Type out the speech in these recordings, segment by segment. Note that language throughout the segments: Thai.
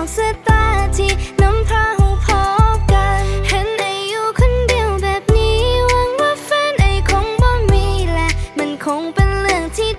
อกสื้อตาที่น้ำพราหูพบกัน เห็นไออยู่คนเดียวแบบนี้หวังว่าแฟนไอคงบ่มีแหละ มันคงเป็นเรื่องที่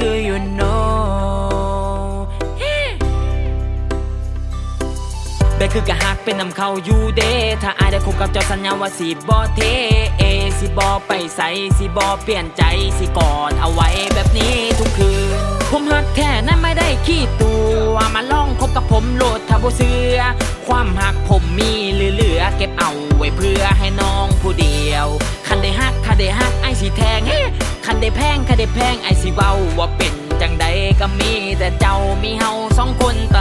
girl you know บคือกะหักเป็นนำเข้าอยู่เด้ถ้าอายได้คบกับเจ้าสัญญาว่าสิบ่เทเอสิบ่ไปใสสิบ่เปลี่ยนใจสิกอดเอาไว้แบบนี้ทุกคืน ผมหักแท้นั้นไม่ได้ขี้ตัวมาลองคบกับผมโลดถ้าบ่เสือความหักผมมีเหลือเก็บเอา คันได้แพงคันได้แพงไอสิเว้าว่าเป็นจังใดก็มีแต่เจ้ามีเฮาสองคนต